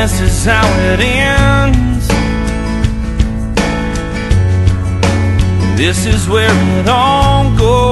this is how it ends. This is where it all goes.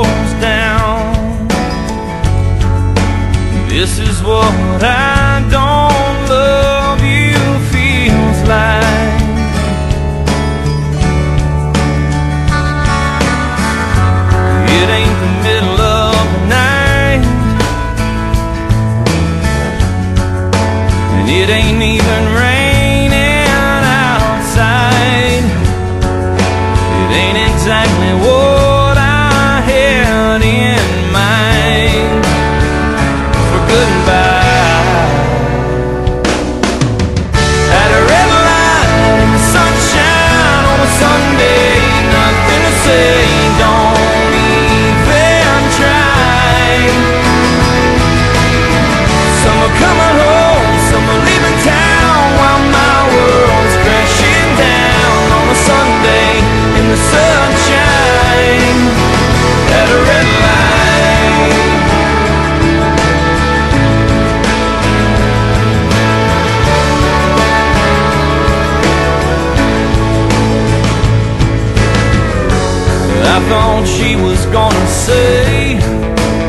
thought she was gonna say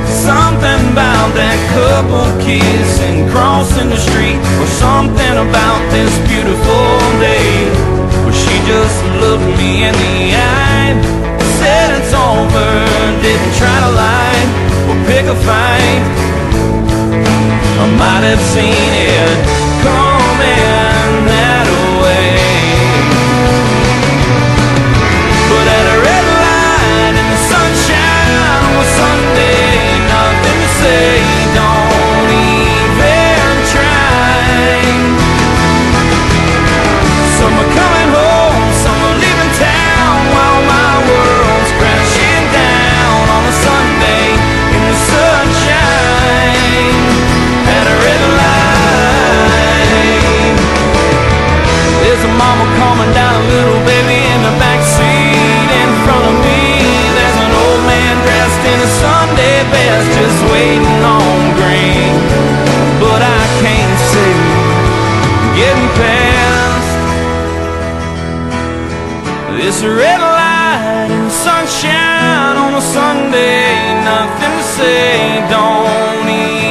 Something about that couple kissing crossing the street Or something about this beautiful day. But she just looked me in the eye Said it's over, didn't try to lie Or pick a fight. I might have seen it coming. This red light and sunshine on a Sunday, nothing to say, don't eat.